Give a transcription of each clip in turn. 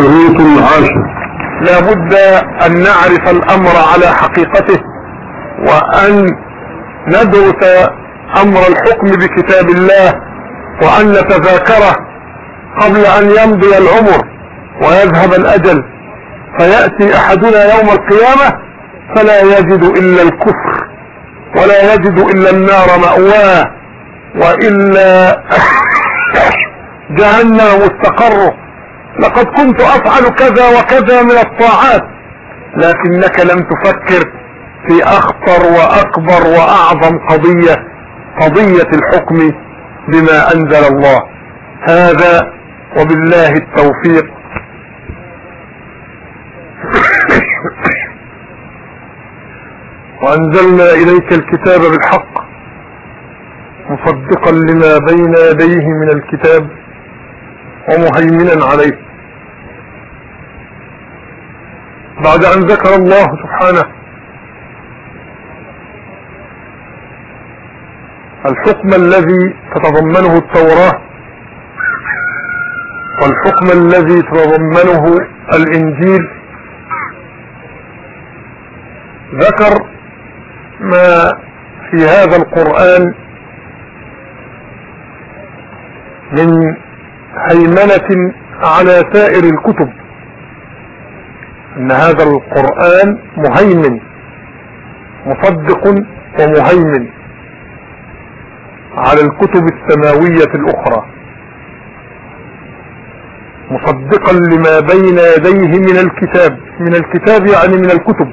الشريط العاشر لا بد أن نعرف الأمر على حقيقته وأن ندرس أمر الحكم بكتاب الله وأن نتذاكره قبل أن يمضي العمر ويذهب الأجل. فيأتي أحدنا يوم القيامة فلا يجد إلا الكفر ولا يجد إلا النار مأواه وإلا جهنم مستقره. لقد كنت أفعل كذا وكذا من الطاعات لكنك لم تفكر في أخطر وأكبر وأعظم قضية قضية الحكم بما أنزل الله. هذا وبالله التوفيق. وأنزلنا إليك الكتاب بالحق مصدقا لما بين يديه من الكتاب. ومهيمنا عليه. بعد أن ذكر الله سبحانه الحكم الذي تتضمنه التوراة والحكم الذي تتضمنه الإنجيل ذكر ما في هذا القرآن من هيمنة على سائر الكتب. إن هذا القرآن مهيمن مصدق ومهيمن على الكتب السماوية الأخرى. مصدقا لما بين يديه من الكتاب من الكتاب يعني من الكتب.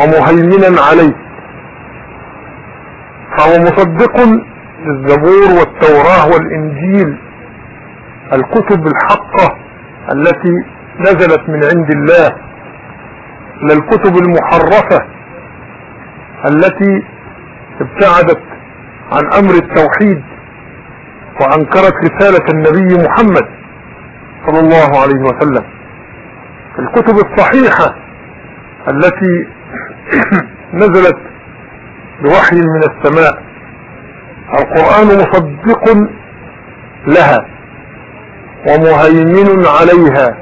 ومهيمنا عليه. فهو مصدق للزبور والتوراة والإنجيل الكتب الحقة التي نزلت من عند الله للكتب المحرفة التي ابتعدت عن أمر التوحيد وأنكرت رسالة النبي محمد صلى الله عليه وسلم. الكتب الصحيحة التي نزلت بوحي من السماء القرآن مصدق لها ومهيمن عليها.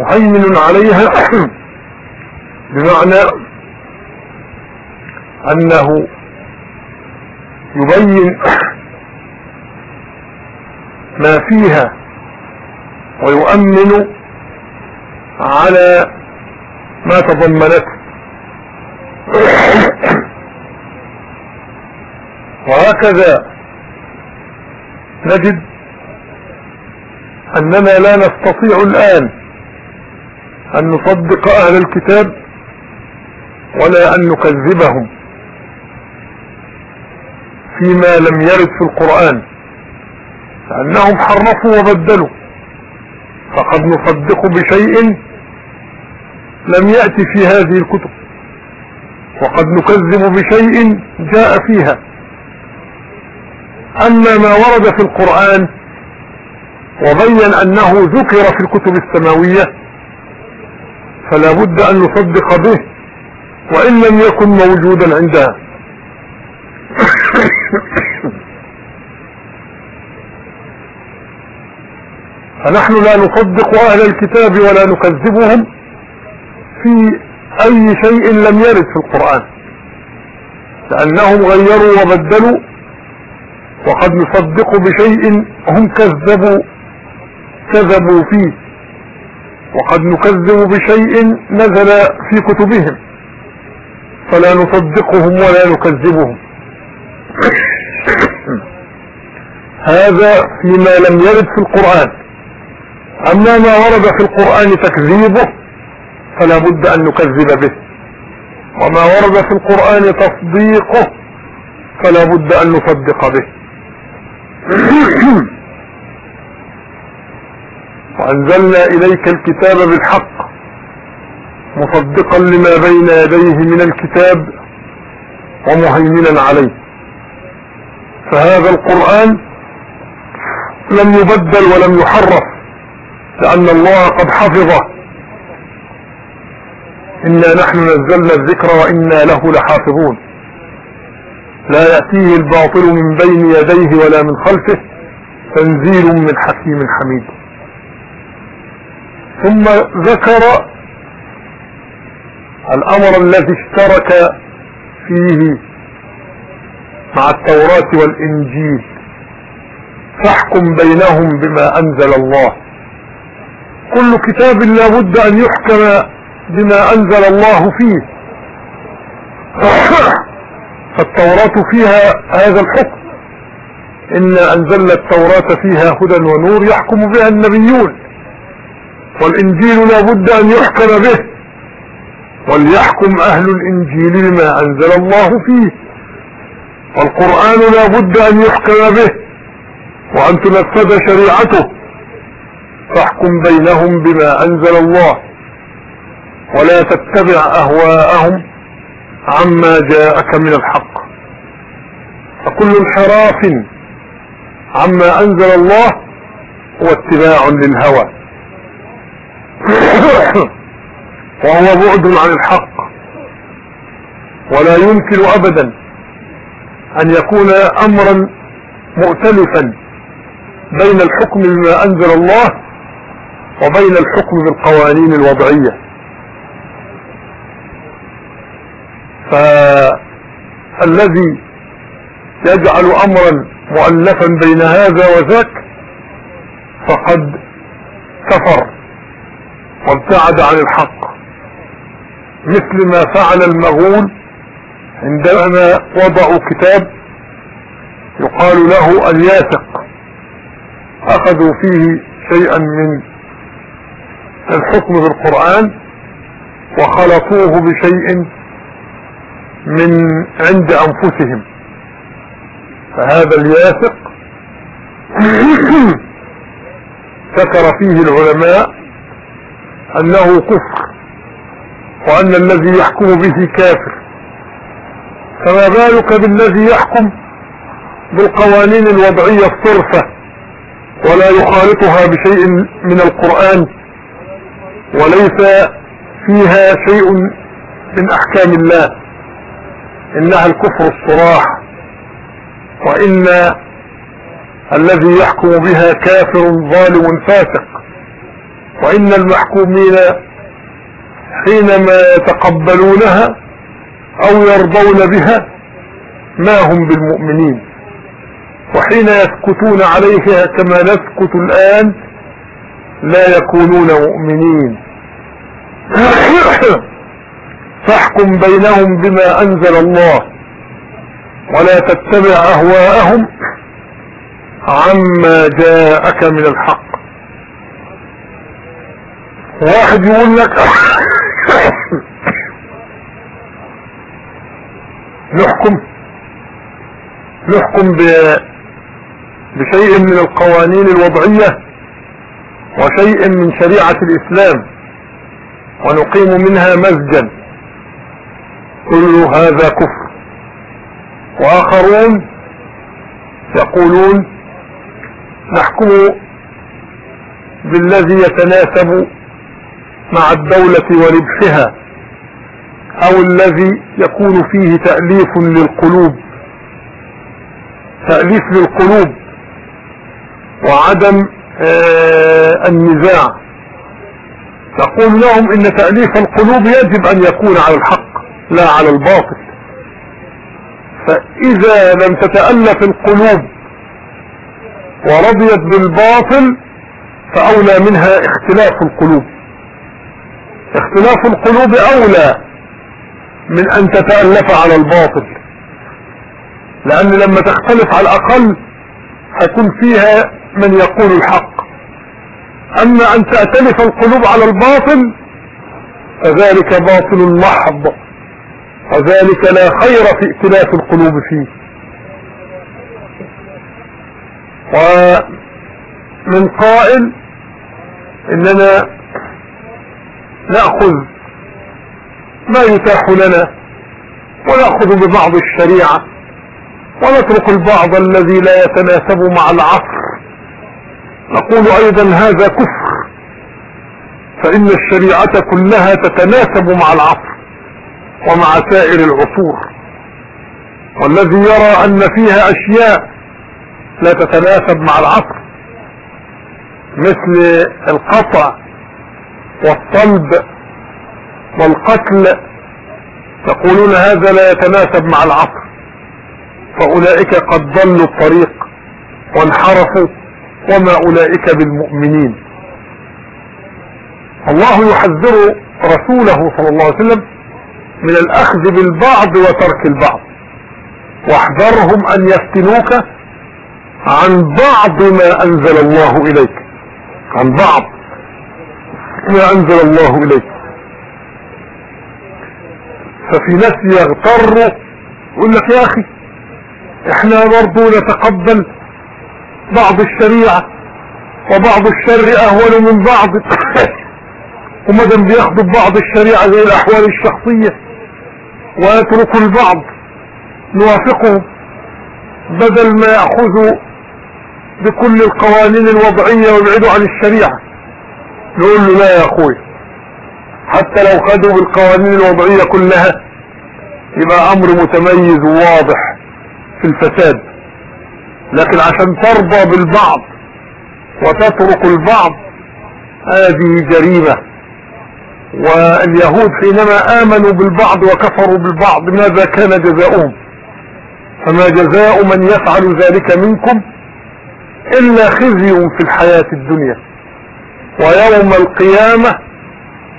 مهيمن عليها بمعنى أنه يبين ما فيها ويؤمن على ما تضمنته. وهكذا نجد أننا لا نستطيع الآن أن نصدق أهل الكتاب ولا أن نكذبهم فيما لم يرد في القرآن لأنهم حرفوا وبدلوا. فقد نصدق بشيء لم يأتي في هذه الكتب وقد نكذب بشيء جاء فيها. اما ما ورد في القرآن وبين أنه ذكر في الكتب السماوية فلا بد أن نصدق به وإن لم يكن موجودا عندها. فنحن لا نصدق أهل الكتاب ولا نكذبهم في أي شيء لم يرد في القرآن لأنهم غيروا وبدلوا وقد نصدق بشيء هم كذبوا كذبوا فيه. وقد نكذب بشيء نزل في كتبهم. فلا نصدقهم ولا نكذبهم. هذا فيما لم يرد في القرآن. أما ما ورد في القرآن تكذيبه فلا بد أن نكذب به. وما ورد في القرآن تصديقه فلا بد أن نصدق به. وانزلنا إليك الكتاب بالحق مصدقا لما بين يديه من الكتاب ومهيمنا عليه. فهذا القرآن لم يبدل ولم يحرف لأن الله قد حفظه. إنا نحن نزلنا الذكر وإنا له لحافظون. لا يأتيه الباطل من بين يديه ولا من خلفه تنزيل من حكيم حميد. ثم ذكر الأمر الذي اشترك فيه مع التوراة والإنجيل. فاحكم بينهم بما أنزل الله. كل كتاب لابد أن يحكم بما أنزل الله فيه. فالتوراة فيها هذا الحكم. إنا أنزلنا التوراة فيها هدى ونور يحكم بها النبيون. والإنجيل لا بد أن يحكم به. وليحكم أهل الإنجيل بما أنزل الله فيه. والقرآن لا بد أن يحكم به. وأن تنفذ شريعته. فاحكم بينهم بما أنزل الله. ولا تتبع أهواءهم. عما جاءك من الحق. فكل انحراف عما أنزل الله هو اتباع للهوى. وهو بعد عن الحق. ولا يمكن أبدا أن يكون أمرا مؤتلفا بين الحكم بما أنزل الله وبين الحكم بالقوانين الوضعية. فالذي يجعل امرا مؤلفا بين هذا وذاك فقد كفر وابتعد عن الحق مثل ما فعل المغول عندما وضعوا كتاب يقال له الياسق أخذوا فيه شيئا من الحكم بالقرآن وخلطوه بشيء من عند أنفسهم. فهذا الياسق ذكر فيه العلماء أنه كفر وأن الذي يحكم به كافر. فما بالك بالذي يحكم بالقوانين الوضعية الصرفة ولا يخالطها بشيء من القرآن وليس فيها شيء من أحكام الله. إنها الكفر الصراح وإن الذي يحكم بها كافر ظالم فاسق وإن المحكومين حينما يتقبلونها أو يرضون بها ما هم بالمؤمنين وحين يسكتون عليها كما نسكت الآن لا يكونون مؤمنين. فاحكم بينهم بما أنزل الله ولا تتبع أهواءهم عما جاءك من الحق. واحد يقول لك نحكم نحكم بشيء من القوانين الوضعية وشيء من شريعة الإسلام ونقيم منها مسجد كل هذا كفر. وآخرون يقولون نحكم بالذي يتناسب مع الدولة وربحها أو الذي يكون فيه تأليف للقلوب. تأليف للقلوب وعدم آه النزاع. تقول لهم إن تأليف القلوب يجب أن يكون على الحق. لا على الباطل. فإذا لم تتألف القلوب ورضيت بالباطل فأولى منها اختلاف القلوب. اختلاف القلوب أولى من أن تتألف على الباطل. لأن لما تختلف على الأقل هيكون فيها من يقول الحق. أما أن تأتلف القلوب على الباطل فذلك باطل محض وذلك لا خير في ائتلاف القلوب فيه. ومن قائل إننا نأخذ ما يتاح لنا ونأخذ ببعض الشريعة ونترك البعض الذي لا يتناسب مع العصر. نقول أيضا هذا كفر فإن الشريعة كلها تتناسب مع العصر. ومع سائر العصور. والذي يرى أن فيها أشياء لا تتناسب مع العصر مثل القطع والصلب والقتل يقولون هذا لا يتناسب مع العصر. فأولئك قد ضلوا الطريق وانحرفوا وما أولئك بالمؤمنين. الله يحذر رسوله صلى الله عليه وسلم من الأخذ بالبعض وترك البعض. واحذرهم أن يفتنوك عن بعض ما أنزل الله إليك. عن بعض ما أنزل الله إليك. ففي ناس يغتروا يقول لك يا أخي إحنا برضو نتقبل بعض الشريعة وبعض الشر أهون من بعض. ومدام بياخدوا بعض الشريعة زي الأحوال الشخصية. ويتركوا البعض نوافقهم بدل ما يأخذوا بكل القوانين الوضعية ويبعدوا عن الشريعة. نقول له لا يا أخوي حتى لو خدوا بالقوانين الوضعية كلها يبقى أمر متميز وواضح في الفساد. لكن عشان ترضى بالبعض وتترك البعض هذه جريمة. واليهود حينما آمنوا بالبعض وكفروا بالبعض ماذا كان جزاؤهم؟ فما جزاء من يفعل ذلك منكم إلا خزي في الحياة الدنيا. ويوم القيامة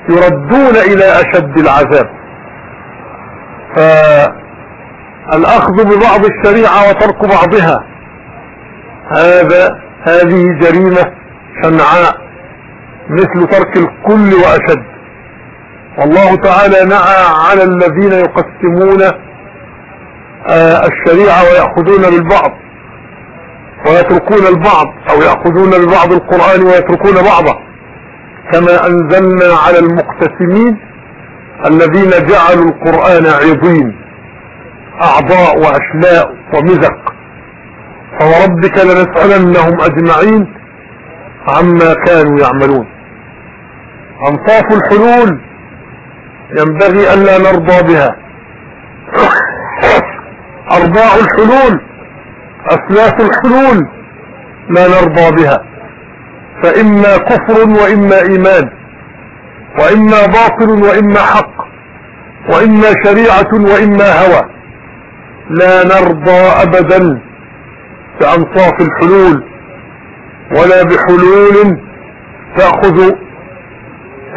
يردون إلى أشد العذاب. فالأخذ ببعض الشريعة وترك بعضها هذا هذه جريمة شنعاء مثل ترك الكل وأشد. والله تعالى نعى على الذين يقسمون آه الشريعة ويأخذون بالبعض ويتركون البعض أو يأخذون ببعض القرآن ويتركون بعضه. كما أنزلنا على المقتسمين الذين جعلوا القرآن عظيم أعضاء وأشلاء ومزق. فوربك لنسألنهم أجمعين عما كانوا يعملون. أنصاف الحلول ينبغي ألا نرضى بها. أرباع الحلول أثلاث الحلول لا نرضى بها. فإما كفر وإما إيمان وإما باطل وإما حق وإما شريعة وإما هوى. لا نرضى أبدا بأنصاف الحلول ولا بحلول تأخذ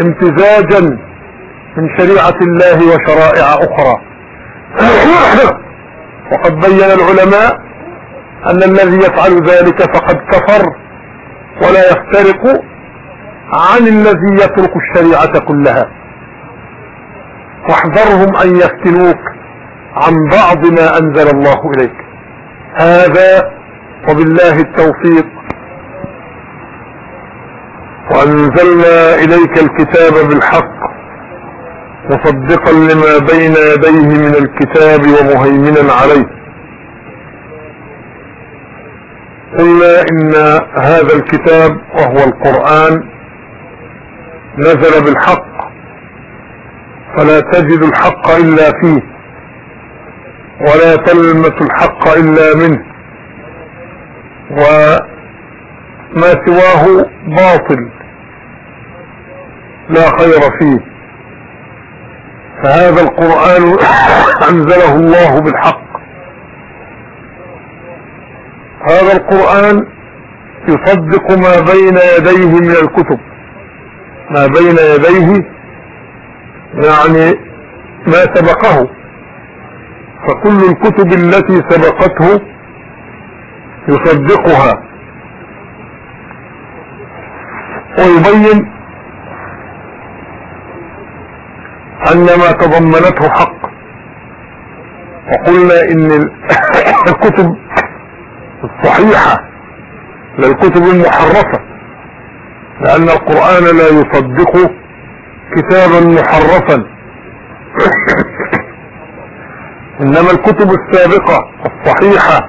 امتزاجا من شريعة الله وشرائع أخرى. وقد بين العلماء أن الذي يفعل ذلك فقد كفر ولا يفترق عن الذي يترك الشريعة كلها. واحذرهم أن يفتنوك عن بعض ما أنزل الله إليك. هذا وبالله التوفيق. وأنزلنا إليك الكتاب بالحق. مصدقا لما بين يديه من الكتاب ومهيمنا عليه. قلنا إن هذا الكتاب وهو القرآن نزل بالحق فلا تجد الحق إلا فيه ولا تلمس الحق إلا منه وما سواه باطل لا خير فيه. فهذا القرآن أنزله الله بالحق. هذا القرآن يصدق ما بين يديه من الكتب. ما بين يديه يعني ما سبقه. فكل الكتب التي سبقته يصدقها. ويبين أن ما تضمنته حق. وقلنا إن الكتب الصحيحة للكتب المحرفة لأن القرآن لا يصدق كتابا محرفا. إنما الكتب السابقة الصحيحة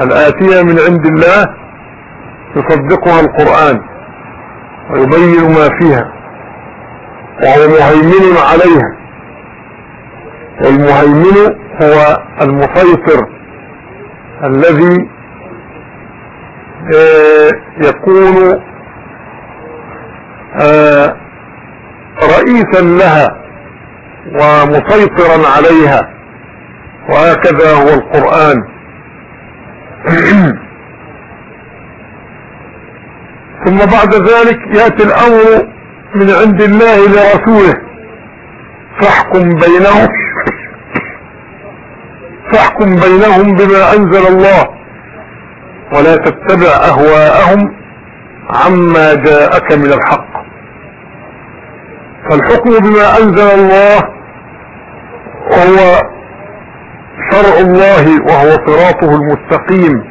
الآتية من عند الله يصدقها القرآن ويبين ما فيها. وهو مهيمن عليها. والمهيمن هو المسيطر الذي آه، يكون آه، رئيسا لها ومسيطرا عليها. وهكذا هو القرآن. ثم بعد ذلك يأتي الأمر من عند الله لرسوله فاحكم بينهم. فاحكم بينهم بما أنزل الله. ولا تتبع أهواءهم عما جاءك من الحق. فالحكم بما أنزل الله وهو شرع الله وهو صراطه المستقيم.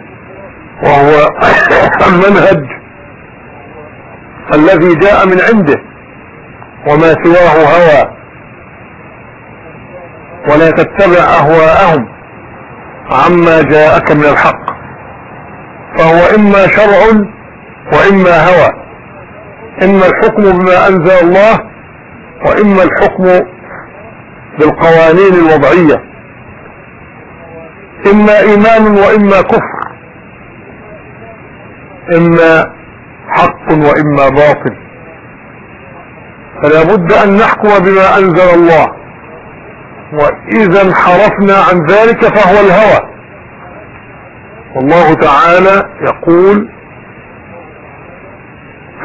وهو المنهج الذي جاء من عنده وما سواه هوى. ولا تتبع أهواءهم عما جاءك من الحق. فهو إما شرع وإما هوى. إما الحكم بما أنزل الله وإما الحكم بالقوانين الوضعية. إما إيمان وإما كفر. إما حق وإما باطل. فلا بد أن نحكم بما أنزل الله. وإذا انحرفنا عن ذلك فهو الهوى. والله تعالى يقول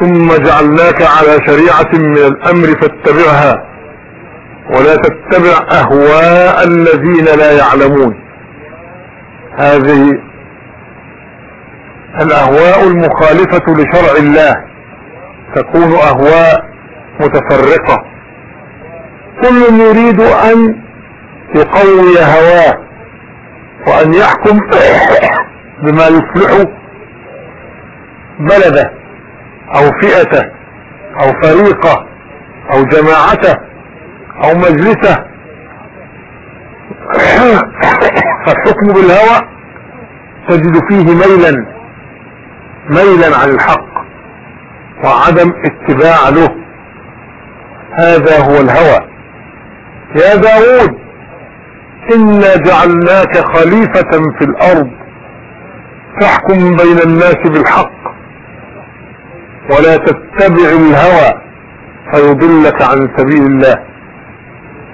ثم جعلناك على شريعة من الأمر فاتبعها ولا تتبع أهواء الذين لا يعلمون. هذه الأهواء المخالفة لشرع الله. تكون أهواء متفرقة. كل يريد أن يقوي هواه وأن يحكم بما يصلح بلده أو فئته أو فريقه أو جماعته أو مجلسه. فالحكم بالهوى تجد فيه ميلا. ميلا عن الحق وعدم اتباع له. هذا هو الهوى. يا داود إنا جعلناك خليفة في الأرض. تحكم بين الناس بالحق. ولا تتبع الهوى فيضلك عن سبيل الله.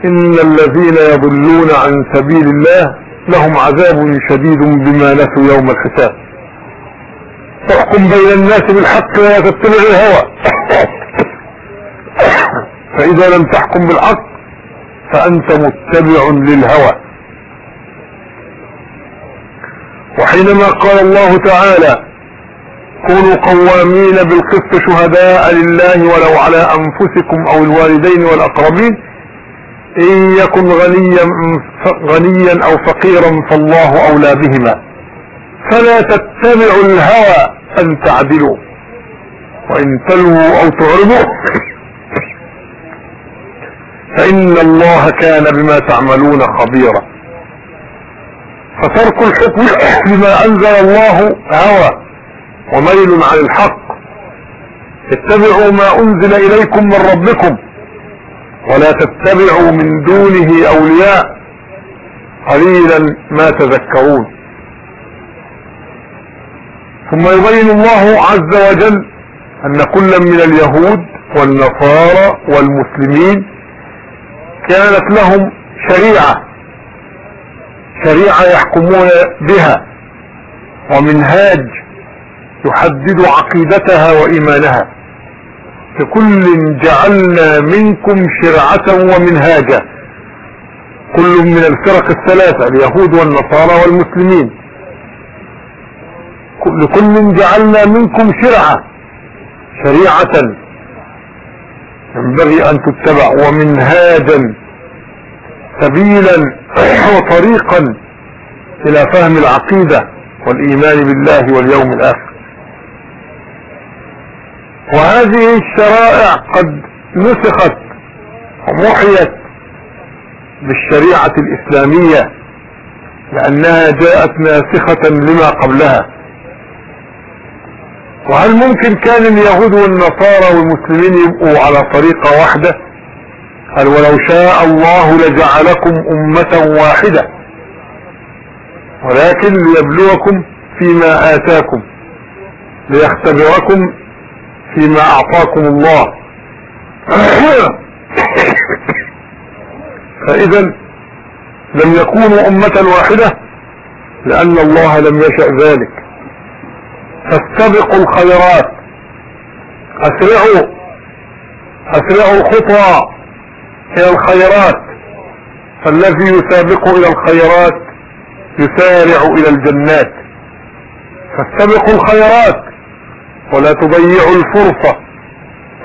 إن الذين يضلون عن سبيل الله لهم عذاب شديد بما نسوا يوم الحساب. تحكم بين الناس بالحق ولا تتبع الهوى. فإذا لم تحكم بالحق فأنت متبع للهوى. وحينما قال الله تعالى كونوا قوامين بالقسط شهداء لله ولو على أنفسكم أو الوالدين والأقربين إن يكن غنيا, غنيا أو فقيرا فالله أولى بهما. فلا تتبعوا الهوى أن تعدلوا. وإن تلووا أو تعرضوا فإن الله كان بما تعملون خبيرا. فترك الحكم بما أنزل الله هوى وميل عن الحق. اتبعوا ما أنزل إليكم من ربكم ولا تتبعوا من دونه أولياء. قليلا ما تذكرون. ثم يبين الله عز وجل أن كلا من اليهود والنصارى والمسلمين كانت لهم شريعة شريعة يحكمون بها ومنهاج تحدد عقيدتها وإيمانها. لكل جعلنا منكم شرعة ومنهاجا. كل من الفرق الثلاثة اليهود والنصارى والمسلمين. لكل جعلنا منكم شرعة شريعة. ينبغي أن تتبع ومنهاجا. سبيلا وطريقا إلى فهم العقيدة والإيمان بالله واليوم الآخر. وهذه الشرائع قد نسخت ومحيت بالشريعة الإسلامية لأنها جاءت ناسخة لما قبلها. وهل ممكن كان اليهود والنصارى والمسلمين يبقوا على طريقة واحدة قال ولو شاء الله لجعلكم أمة واحدة ولكن ليبلوكم فيما آتاكم ليختبركم فيما أعطاكم الله. فإذا لم يكونوا أمة واحدة لأن الله لم يشأ ذلك. فاستبقوا الخيرات. أسرعوا. أسرعوا الخطى إلى الخيرات. فالذي يسابق إلى الخيرات يسارع إلى الجنات. فاستبقوا الخيرات ولا تضيعوا الفرصة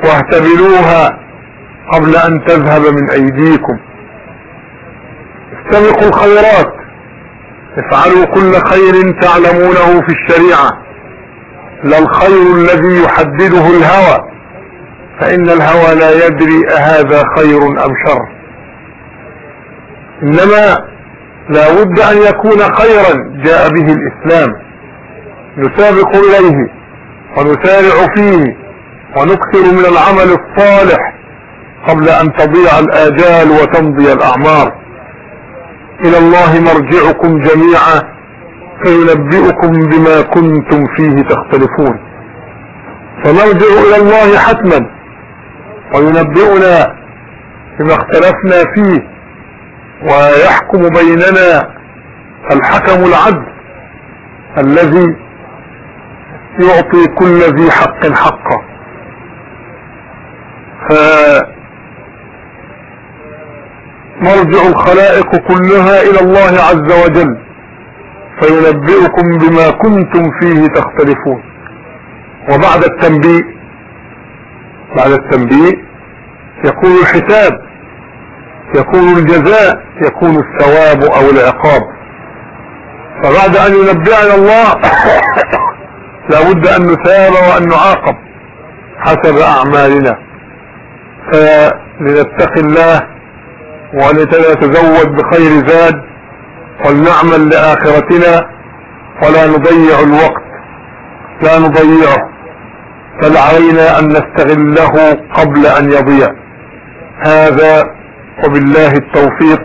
واهتبلوها قبل أن تذهب من أيديكم. استبقوا الخيرات. افعلوا كل خير تعلمونه في الشريعة. لا الخير الذي يحدده الهوى فإن الهوى لا يدري أهذا خير أم شر. إنما لا بد أن يكون خيرا جاء به الإسلام نسابق إليه ونسارع فيه ونكثر من العمل الصالح قبل أن تضيع الآجال وتمضي الأعمار. إلى الله مرجعكم جميعا. فينبئكم بما كنتم فيه تختلفون. فنرجع إلى الله حتما وينبئنا بما اختلفنا فيه ويحكم بيننا الحكم العدل الذي يعطي كل ذي حق حقه. فمرجع الخلائق كلها إلى الله عز وجل. فينبئكم بما كنتم فيه تختلفون. وبعد التنبيه بعد التنبيه يكون الحساب يكون الجزاء يكون الثواب أو العقاب. فبعد أن ينبئنا الله لابد أن نثاب وأن نعاقب حسب أعمالنا. فلنتقي الله ولنتزود بخير زاد ولنعمل لآخرتنا ولا نضيع الوقت لا نضيعه بل علينا أن نستغله قبل أن يضيع. هذا وبالله التوفيق.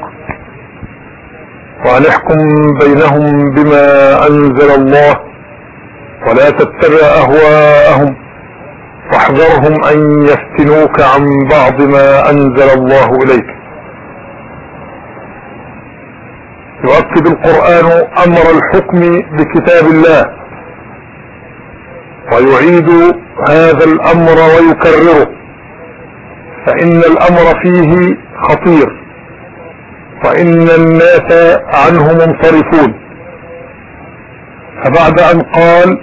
ونحكم بينهم بما أنزل الله ولا تتبع أهواءهم واحذرهم أن يفتنوك عن بعض ما أنزل الله إليك. يؤكد القرآن أمر الحكم بكتاب الله. ويعيد هذا الأمر ويكرره. فإن الأمر فيه خطير. وان الناس عنه منصرفون. فبعد أن قال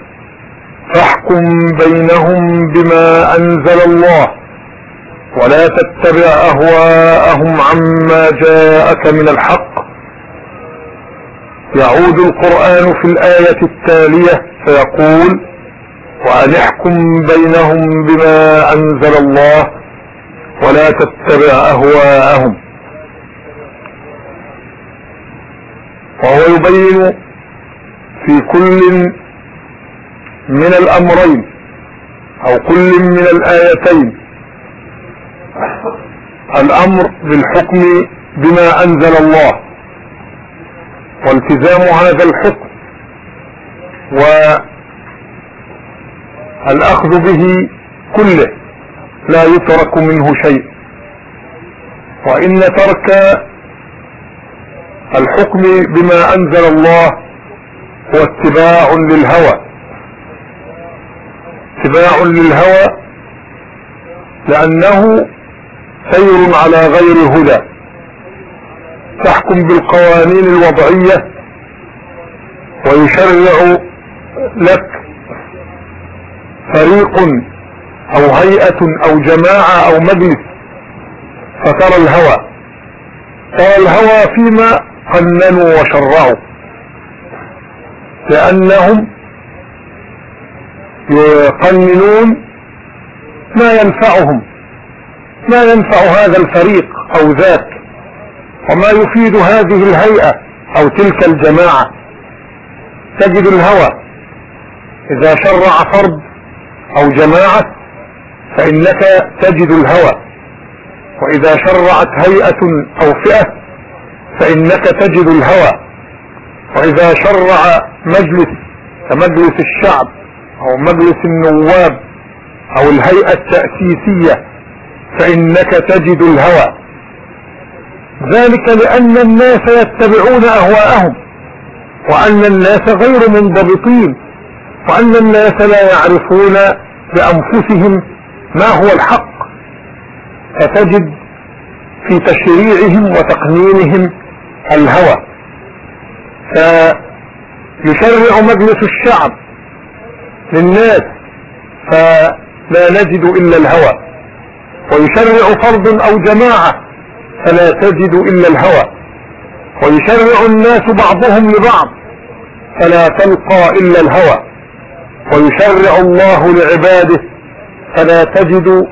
فاحكم بينهم بما أنزل الله. ولا تتبع أهواءهم عما جاءك من الحق. يعود القرآن في الآية التالية فيقول وأن احكم بينهم بما أنزل الله ولا تتبع أهواءهم. وهو يبين في كل من الأمرين أو كل من الآيتين الأمر بالحكم بما أنزل الله. والتزام هذا الحكم. و الاخذ به كله لا يترك منه شيء. وإن ترك الحكم بما أنزل الله هو اتباع للهوى. اتباع للهوى لأنه سير على غير هدى. تحكم بالقوانين الوضعية ويشرع لك فريق أو هيئة أو جماعة أو مجلس فترى الهوى. ترى الهوى فيما قننوا وشرعوا. لأنهم يقننون ما ينفعهم. ما ينفع هذا الفريق أو ذاك. وما يفيد هذه الهيئة أو تلك الجماعة. تجد الهوى. إذا شرع فرد أو جماعة فإنك تجد الهوى. وإذا شرعت هيئة أو فئة فإنك تجد الهوى. وإذا شرع مجلس كمجلس الشعب أو مجلس النواب أو الهيئة التأسيسية فإنك تجد الهوى. ذلك لأن الناس يتبعون أهواءهم وأن الناس غير منضبطين وأن الناس لا يعرفون بأنفسهم ما هو الحق. فتجد في تشريعهم وتقنينهم الهوى. فيشرع مجلس الشعب للناس فلا نجد إلا الهوى. ويشرع فرد أو جماعة فلا تجد إلا الهوى. ويشرع الناس بعضهم لبعض فلا تلقى إلا الهوى. ويشرع الله لعباده فلا تجد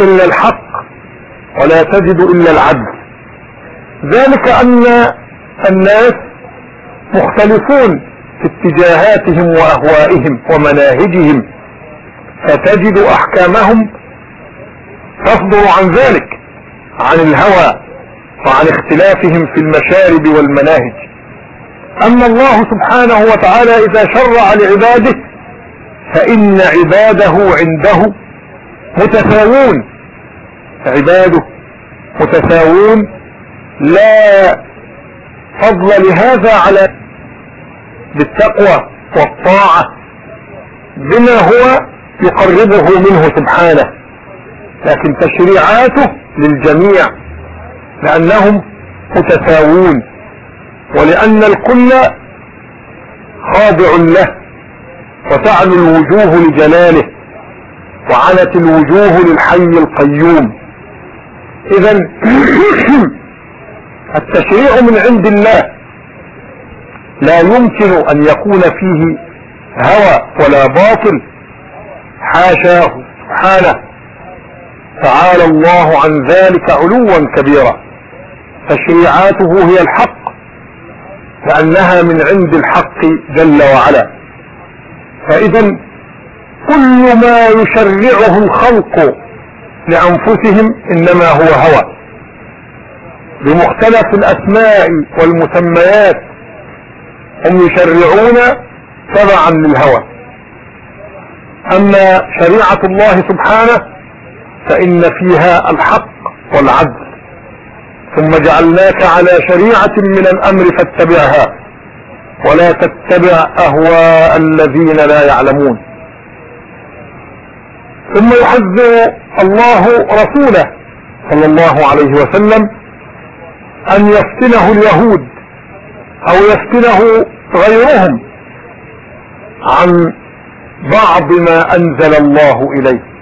إلا الحق ولا تجد إلا العدل. ذلك أن الناس مختلفون في اتجاهاتهم وأهوائهم ومناهجهم فتجد أحكامهم تصدر عن ذلك. عن الهوى وعن اختلافهم في المشارب والمناهج. أما الله سبحانه وتعالى إذا شرع لعباده فإن عباده عنده متساوون. عباده متساوون. لا فضل لهذا على بالتقوى والطاعة بما هو يقربه منه سبحانه. لكن تشريعاته للجميع لأنهم متساوون ولأن الكل خاضع له وتعنو الوجوه لجلاله وعنت الوجوه للحي القيوم. إذا التشريع من عند الله لا يمكن أن يكون فيه هوى ولا باطل حاشاه سبحانه تعالى الله عن ذلك علوا كبيرا. تشريعاته هي الحق لأنها من عند الحق جل وعلا. فاذا كل ما يشرعه الخلق لأنفسهم إنما هو هوى. بمختلف الأسماء والمسميات هم يشرعون تبعا للهوى. أما شريعة الله سبحانه فإن فيها الحق والعدل. ثم جعلناك على شريعة من الأمر فاتبعها ولا تتبع أهواء الذين لا يعلمون. ثم يحذر الله رسوله صلى الله عليه وسلم أن يفتنه اليهود أو يفتنه غيرهم عن بعض ما أنزل الله إليه.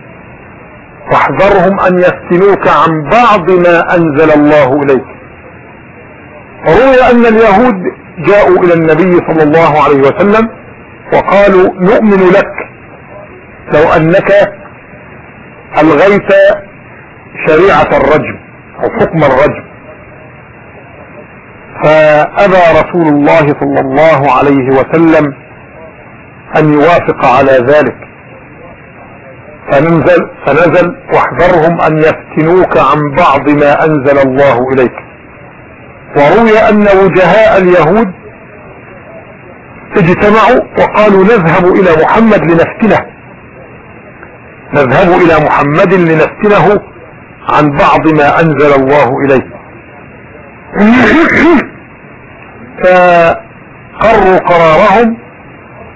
واحذرهم أن يفتنوك عن بعض ما أنزل الله إليك. روي أن اليهود جاءوا إلى النبي صلى الله عليه وسلم وقالوا نؤمن لك لو أنك ألغيت شريعة الرجم أو حكم الرجم. فأبى رسول الله صلى الله عليه وسلم أن يوافق على ذلك. فننزل, فنزل. واحذرهم أن يفتنوك عن بعض ما أنزل الله إليك. وروي أن وجهاء اليهود اجتمعوا وقالوا نذهب إلى محمد لنفتنه. نذهب إلى محمد لنفتنه عن بعض ما أنزل الله اليه فقروا قرارهم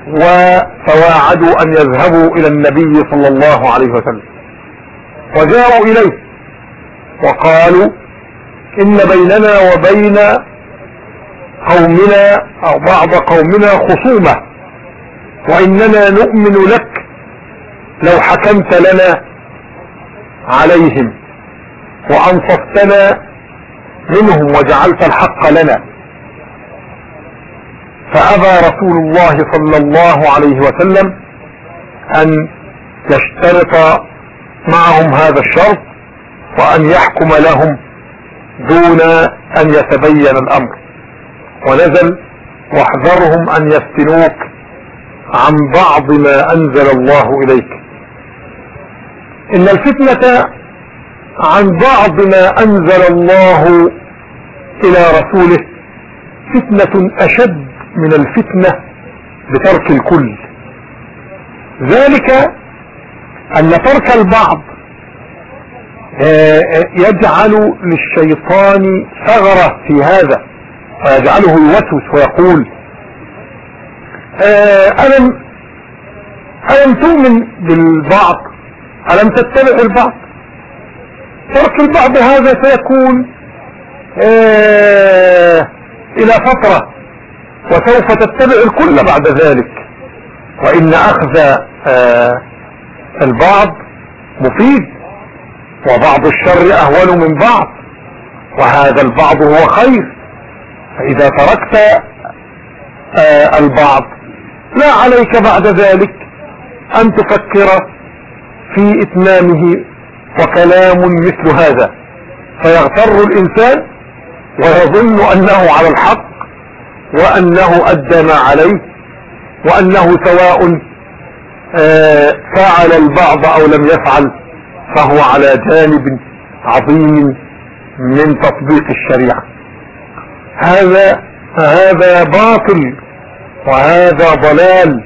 وتواعدوا أن يذهبوا إلى النبي صلى الله عليه وسلم. وجاءوا إليه وقالوا إن بيننا وبين قومنا أو بعض قومنا خصومة وإننا نؤمن لك لو حكمت لنا عليهم وأنصفتنا منهم وجعلت الحق لنا. فأبى رسول الله صلى الله عليه وسلم أن يشترط معهم هذا الشرط وأن يحكم لهم دون أن يتبين الأمر. ونزل واحذرهم أن يفتنوك عن بعض ما أنزل الله إليك. إن الفتنة عن بعض ما أنزل الله إلى رسوله فتنة أشد من الفتنة بترك الكل. ذلك أن ترك البعض آه، يجعل للشيطان ثغرة في هذا ويجعله يوسوس ويقول آه، ألم ألم تؤمن بالبعض؟ ألم تتبع البعض؟ ترك البعض هذا سيكون آه، إلى فترة وسوف تتبع الكل بعد ذلك. وإن أخذ البعض مفيد وبعض الشر أهون من بعض وهذا البعض هو خير. فإذا تركت آه البعض لا عليك بعد ذلك أن تفكر في إتمامه وكلام مثل هذا. فيغتر الإنسان ويظن أنه على الحق وأنه أدى ما عليه وأنه سواء آه فعل البعض أو لم يفعل فهو على جانب عظيم من تطبيق الشريعة. هذا هذا باطل وهذا ضلال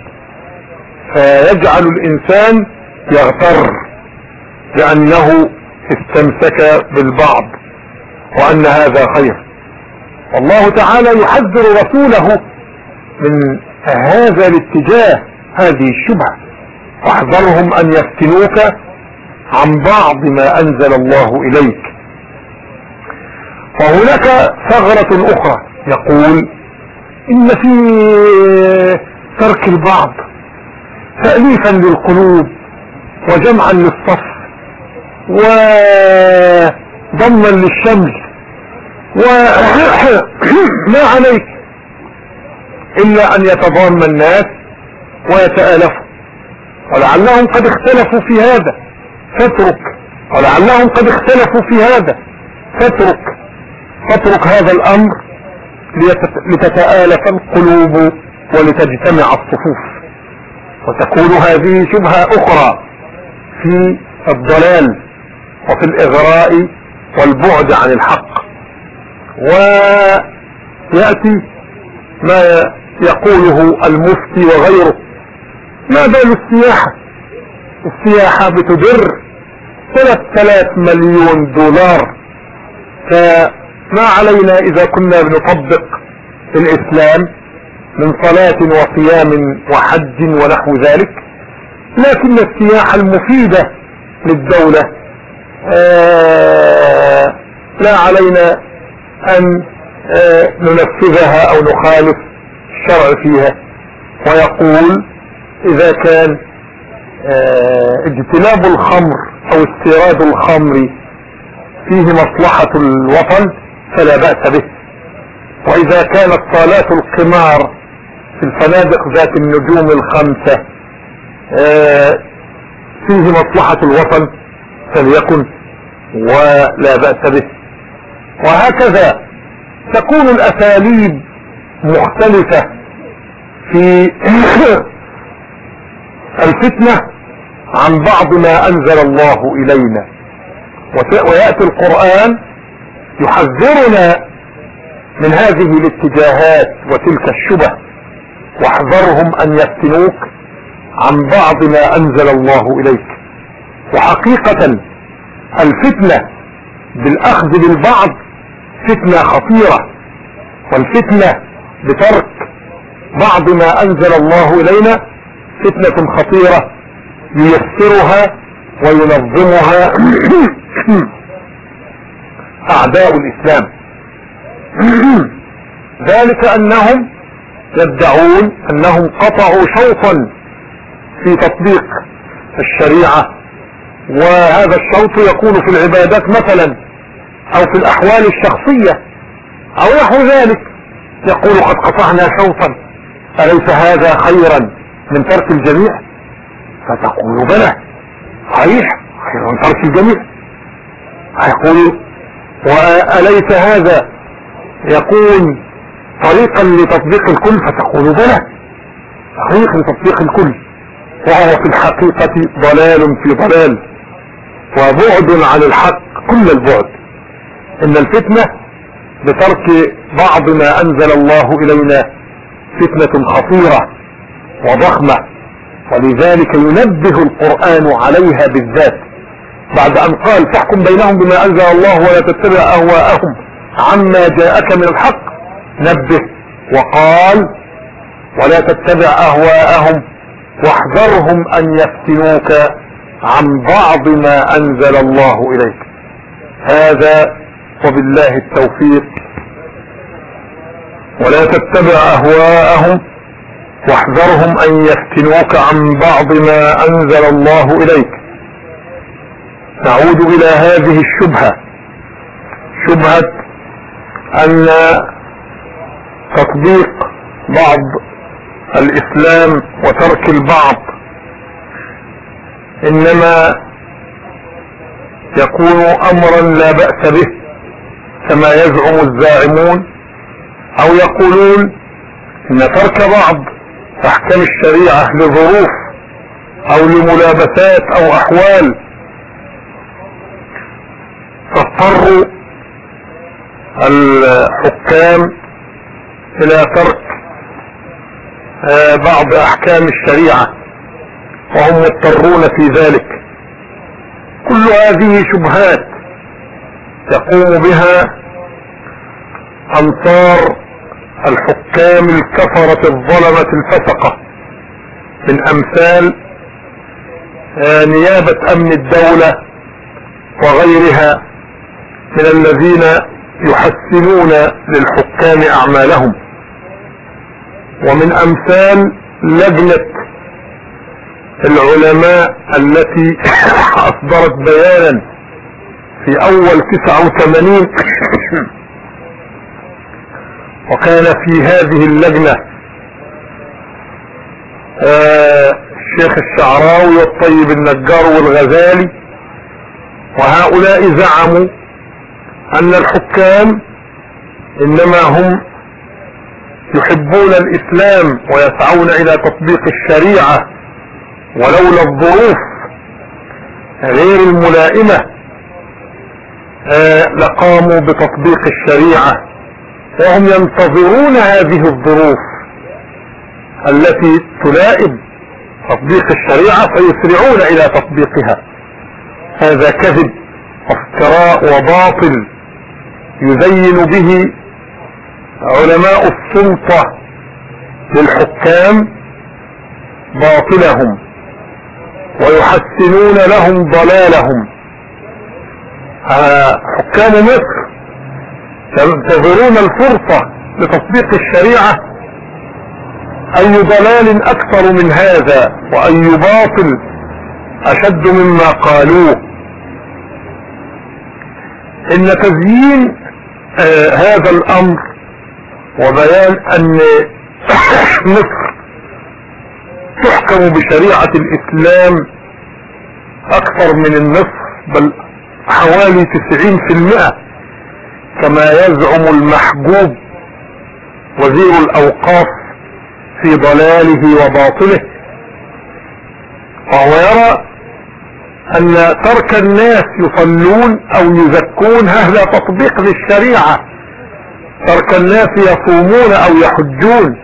فيجعل الإنسان يغتر بانه استمسك بالبعض وأن هذا خير. والله تعالى يحذر رسوله من هذا الاتجاه هذه الشبهة. واحذرهم أن يفتنوك عن بعض ما أنزل الله إليك. وهناك ثغرة أخرى يقول إن في ترك البعض تأليفا للقلوب وجمعا للصف وضما للشمل وما عليك. إلا أن يتضام الناس ويتآلفوا. ولعلهم قد اختلفوا في هذا. فاترك. ولعلهم قد اختلفوا في هذا. فاترك. فاترك هذا الأمر لتتآلف القلوب ولتجتمع الصفوف. وتكون هذه شبهة أخرى في الضلال وفي الإغراء والبعد عن الحق. ويأتي ما يقوله المفتي وغيره. ما بال السياحة؟ السياحة بتدر 3000 مليون دولار. فما علينا إذا كنا بنطبق الإسلام من صلاة وصيام وحج ونحو ذلك. لكن السياحة المفيدة للدولة آه لا علينا أن آه ننفذها أو نخالف الشرع فيها. ويقول إذا كان آه، اجتناب الخمر أو استيراد الخمر فيه مصلحة الوطن فلا بأس به. وإذا كانت صالات القمار في الفنادق ذات النجوم الخمسة آه، فيه مصلحة الوطن فليكن ولا بأس به. وهكذا تكون الأساليب مختلفة في الفتنة عن بعض ما أنزل الله إلينا. ويأتي القرآن يحذرنا من هذه الاتجاهات وتلك الشبه. واحذرهم أن يفتنوك عن بعض ما أنزل الله إليك. وحقيقة الفتنة بالأخذ بالبعض فتنة خطيرة والفتنة بترك بعض ما أنزل الله إلينا فتنة خطيرة ييسرها وينظمها أعداء الإسلام. ذلك أنهم يدعون أنهم قطعوا شوطا في تطبيق الشريعة وهذا الشوط يكون في العبادات مثلا. أو في الأحوال الشخصية أو نحو ذلك. يقول قد قطعنا شوطا. أليس هذا خيرا من ترك الجميع؟ فتقول بلى. صحيح خير من ترك الجميع. يقول وأليس هذا يكون طريقا لتطبيق الكل؟ فتقول بلى. طريق لتطبيق الكل. وهو في الحقيقة ضلال في ضلال. وبعد عن الحق كل البعد. إن الفتنة بترك بعض ما أنزل الله إلينا فتنة خطيرة وضخمة ولذلك ينبه القرآن عليها بالذات. بعد أن قال تحكم بينهم بما أنزل الله ولا تتبع أهواءهم عما جاءك من الحق نبه وقال ولا تتبع أهواءهم واحذرهم أن يفتنوك عن بعض ما أنزل الله إليك. هذا وبالله التوفيق. ولا تتبع أهواءهم واحذرهم أن يفتنوك عن بعض ما أنزل الله إليك. نعود إلى هذه الشبهة. شبهة أن تطبيق بعض الإسلام وترك البعض إنما يكون امرا لا بأس به. كما يزعم الزاعمون أو يقولون إن ترك بعض أحكام الشريعة لظروف أو لملابسات أو أحوال تضطر الحكام إلى ترك آه، بعض أحكام الشريعة وهم مضطرون في ذلك. كل هذه شبهات يقوم بها أنصار الحكام الكفرة الظلمة الفسقة. من أمثال آه، نيابة أمن الدولة وغيرها من الذين يحسنون للحكام أعمالهم. ومن أمثال لجنة العلماء التي أصدرت بيانا في أول تسعة وثمانين وكان في هذه اللجنة آه، الشيخ الشعراوي والطيب النجار والغزالي وهؤلاء زعموا أن الحكام إنما هم يحبون الإسلام ويسعون إلى تطبيق الشريعة ولولا الظروف غير الملائمة آه، لقاموا بتطبيق الشريعة. وهم ينتظرون هذه الظروف التي تلائم تطبيق الشريعة فيسرعون إلى تطبيقها. هذا كذب وافتراء وباطل يزين به علماء السلطة للحكام باطلهم ويحسنون لهم ضلالهم. آه، حكام مصر ينتظرون الفرصة لتطبيق الشريعة؟ أي ضلال أكثر من هذا وأي باطل أشد مما قالوه؟ إن تزيين آه هذا الأمر وبيان أن مصر تحكم بشريعة الإسلام أكثر من النصف بل حوالي تسعين في المئة. كما يزعم المحجوب وزير الأوقاف في ضلاله وباطله. وهو يرى أن ترك الناس يصلون أو يزكون هذا تطبيق للشريعة. ترك الناس يصومون أو يحجون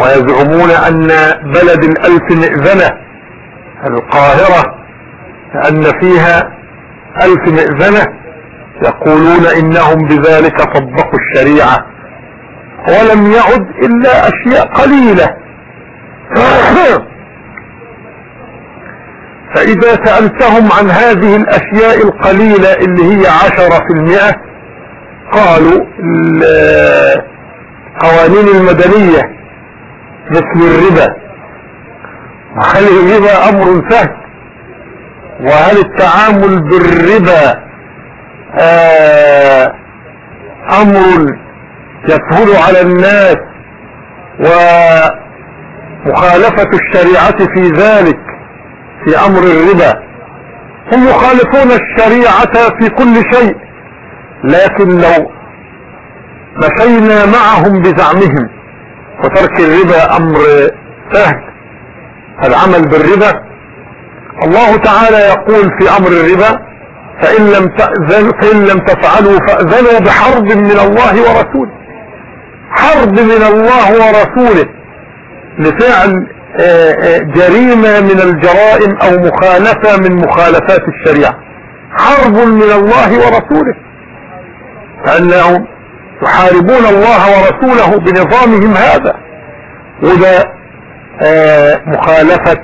ويزعمون أن بلد الألف مئذنة القاهرة ان فيها ألف مئذنة. يقولون إنهم بذلك طبقوا الشريعة. ولم يعد إلا أشياء قليلة. فإذا سألتهم عن هذه الأشياء القليلة اللي هي عشرة في المئة قالوا القوانين المدنية مثل الربا. وهل الربا أمر سهل؟ وهل التعامل بالربا أمر يسهل على الناس ومخالفة الشريعة في ذلك في أمر الربا. هم يخالفون الشريعة في كل شيء لكن لو مشينا معهم بزعمهم وترك الربا أمر سهل العمل بالربا. الله تعالى يقول في أمر الربا فإن لم, تأذن فإن لم تفعلوا فأذنوا بحرب من الله ورسوله. حرب من الله ورسوله. لفعل جريمة من الجرائم أو مخالفة من مخالفات الشريعة. حرب من الله ورسوله. لأنهم يحاربون الله ورسوله بنظامهم هذا. وده آه مخالفة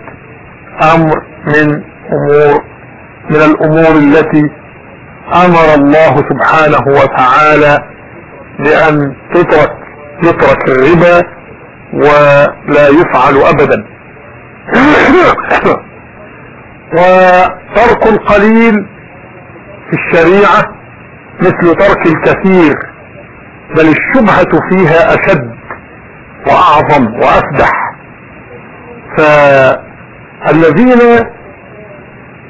أمر من أمور من الأمور التي أمر الله سبحانه وتعالى بأن تترك يترك الربا ولا يفعل أبدا. وترك القليل في الشريعة مثل ترك الكثير بل الشبهة فيها أشد وأعظم وأفدح. فالذين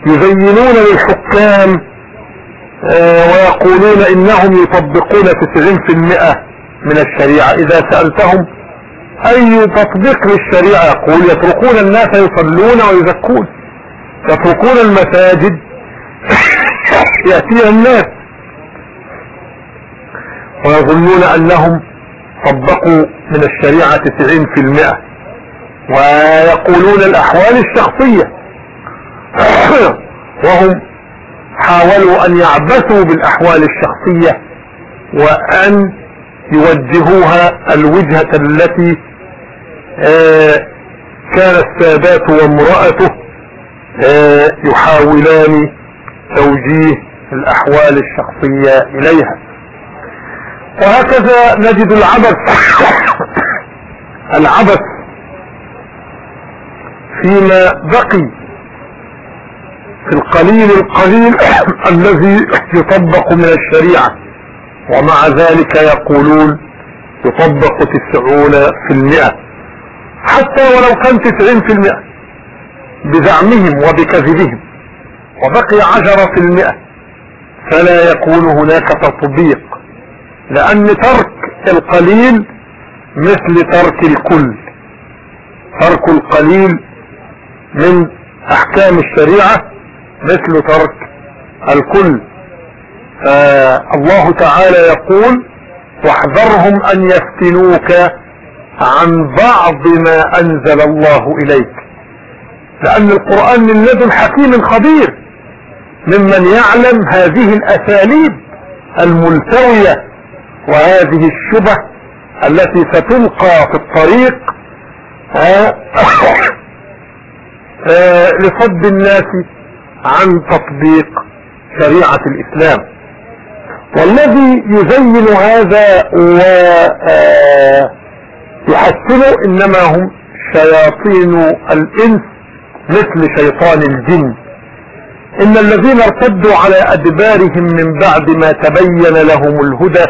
يزينون للحكام آه، ويقولون إنهم يطبقون 90% من الشريعة. إذا سألتهم أي تطبيق للشريعة؟ يقول يتركون الناس يصلون ويزكون. يتركون المساجد. يأتيها الناس ويظنون أنهم طبقوا من الشريعة 90% ويقولون الأحوال الشخصية. وهم حاولوا أن يعبثوا بالأحوال الشخصية وأن يوجهوها الوجهة التي آه، كان السادات وامرأته آه، يحاولان توجيه الأحوال الشخصية إليها. وهكذا نجد العبث العبث فيما بقي في القليل القليل الذي يطبق من الشريعة. ومع ذلك يقولون يطبق تسعون في المئة. حتى ولو كان تسعين في المئة. بزعمهم وبكذبهم. وبقي عشرة في المئة. فلا يكون هناك تطبيق. لأن ترك القليل مثل ترك الكل. ترك القليل من أحكام الشريعة مثل ترك الكل. فالله تعالى يقول واحذرهم أن يفتنوك عن بعض ما أنزل الله إليك. لأن القرآن من لدن حكيم خبير. ممن يعلم هذه الأساليب الملتوية وهذه الشبه التي ستلقى في الطريق لصد الناس عن تطبيق شريعة الإسلام. والذي يزين هذا ويحسنه إنما هم شياطين الإنس مثل شيطان الجن. إن الذين ارتدوا على أدبارهم من بعد ما تبين لهم الهدى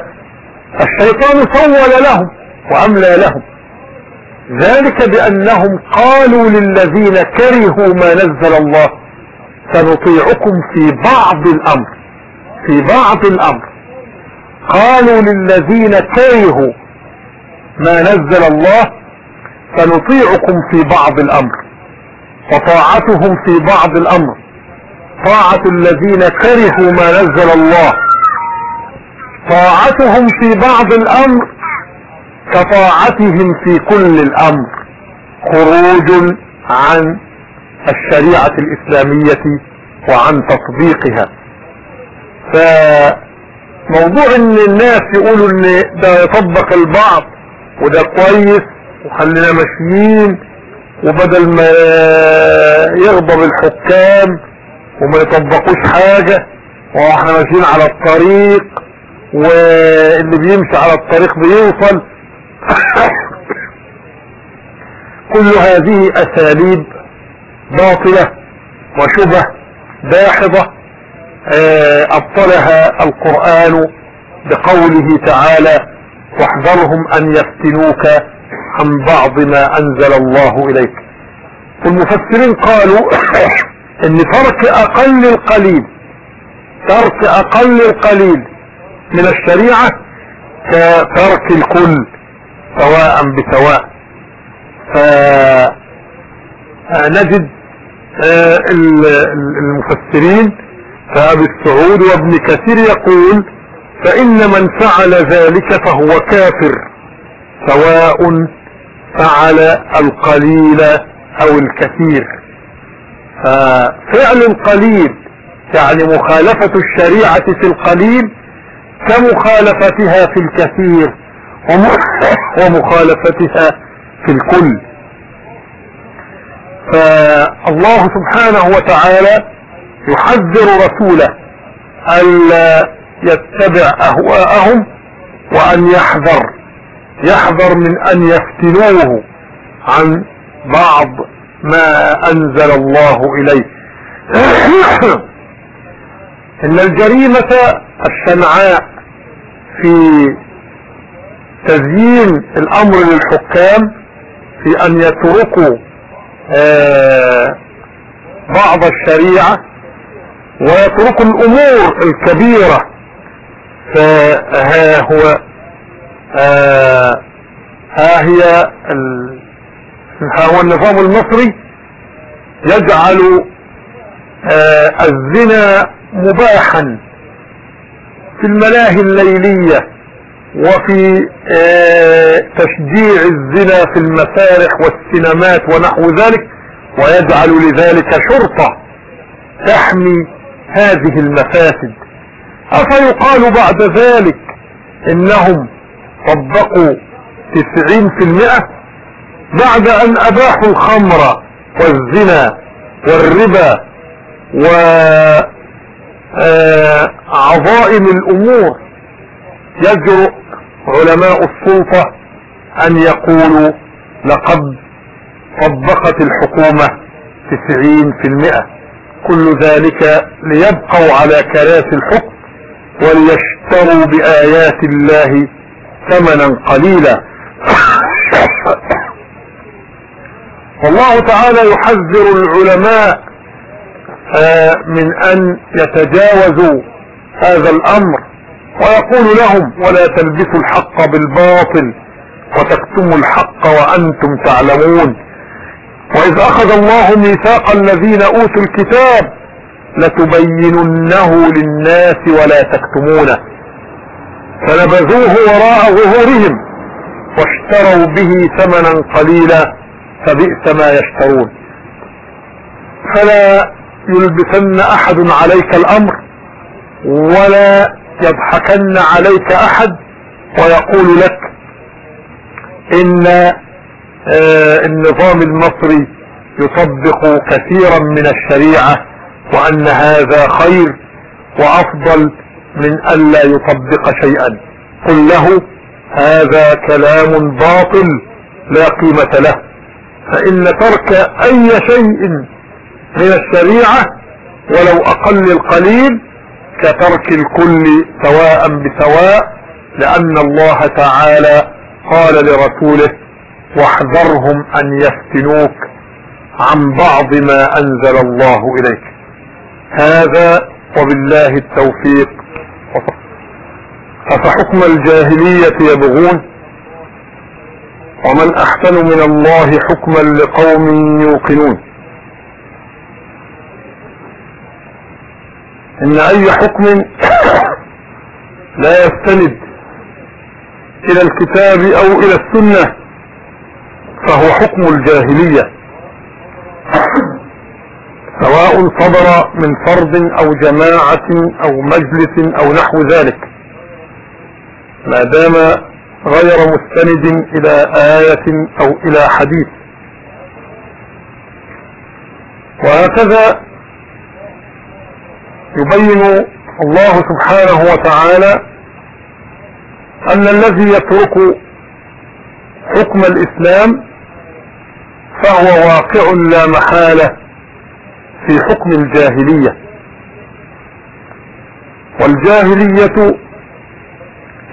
الشيطان سول لهم وأملى لهم. ذلك بأنهم قالوا للذين كرهوا ما نزل الله سنطيعكم في بعض الأمر في بعض الأمر. قالوا للذين كرهوا ما نزل الله سنطيعكم في بعض الأمر. وطاعتهم في بعض الأمر. طاعة الذين كرهوا ما نزل الله. طاعتهم في بعض الأمر كطاعتهم في كل الأمر. خروج عن الشريعة الإسلامية وعن تطبيقها فموضوع إن الناس يقولوا إن ده يطبق البعض وده كويس وخلينا ماشيين وبدل ما يغضب الحكام وما يطبقوش حاجة وإحنا ماشيين على الطريق واللي بيمشي على الطريق بيوصل. كل هذه أساليب باطلة وشبه داحضة آه، أبطلها القرآن بقوله تعالى واحذرهم أن يفتنوك عن بعض ما أنزل الله إليك. المفسرين قالوا إن ترك أقل القليل ترك أقل القليل من الشريعة كترك الكل سواء بسواء. فنجد آه، المفسرين فأبي السعود وابن كثير يقول فإن من فعل ذلك فهو كافر سواء فعل القليل أو الكثير. ففعل القليل يعني مخالفة الشريعة في القليل كمخالفتها في الكثير ومخالفتها في الكل. فالله سبحانه وتعالى يحذر رسوله ألا يتبع أهواءهم وأن يحذر يحذر من أن يفتنوه عن بعض ما أنزل الله إليه. إن الجريمة الشنعاء في تزيين الأمر للحكام في أن يتركوا بعض الشريعة ويتركوا الأمور الكبيرة فها هو آه، ها هي ها هو النظام المصري يجعل آه، الزنا مباحا في الملاهي الليلية. وفي تشجيع الزنا في المسارح والسينمات ونحو ذلك ويجعل لذلك شرطة تحمي هذه المفاسد. أفيقال بعد ذلك إنهم طبقوا تسعين في المئة بعد أن أباحوا الخمر والزنا والربا وعظائم الأمور. يجرؤ علماء السلطة أن يقولوا لقد طبقت الحكومة تسعين في المئة. كل ذلك ليبقوا على كراسي الحكم وليشتروا بآيات الله ثمنا قليلا. والله تعالى يحذر العلماء آه، من أن يتجاوزوا هذا الأمر. ويقول لهم ولا تلبسوا الحق بالباطل وتكتموا الحق وأنتم تعلمون. وإذ أخذ الله ميثاق الذين أوتوا الكتاب لتبيننه للناس ولا تكتمونه. فنبذوه وراء ظهورهم واشتروا به ثمنا قليلا فبئس ما يشترون. فلا يلبسن أحد عليك الأمر ولا يضحكن عليك أحد ويقول لك إن آه النظام المصري يطبق كثيرا من الشريعة وأن هذا خير وأفضل من الا يطبق شيئا. قل له هذا كلام باطل لا قيمة له. فإن ترك أي شيء من الشريعة ولو أقل القليل كترك الكل سواء بسواء لأن الله تعالى قال لرسوله واحذرهم ان يفتنوك عن بعض ما انزل الله اليك هذا وبالله التوفيق افحكم الجاهلية يبغون ومن احسن من الله حكما لقوم يوقنون إن أي حكم لا يستند إلى الكتاب أو إلى السنة فهو حكم الجاهلية. سواء صدر من فرد أو جماعة أو مجلس أو نحو ذلك. ما دام غير مستند إلى آية أو إلى حديث. وهكذا يبين الله سبحانه وتعالى أن الذي يترك حكم الإسلام فهو واقع لا محالة في حكم الجاهلية. والجاهلية